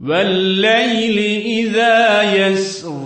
والليل إذا يسر.